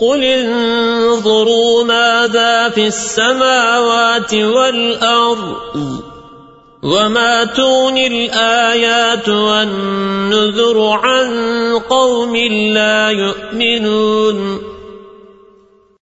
قل انظروا ماذا في السماوات والأرض وما توني الآيات والنذر عن قوم لا يؤمنون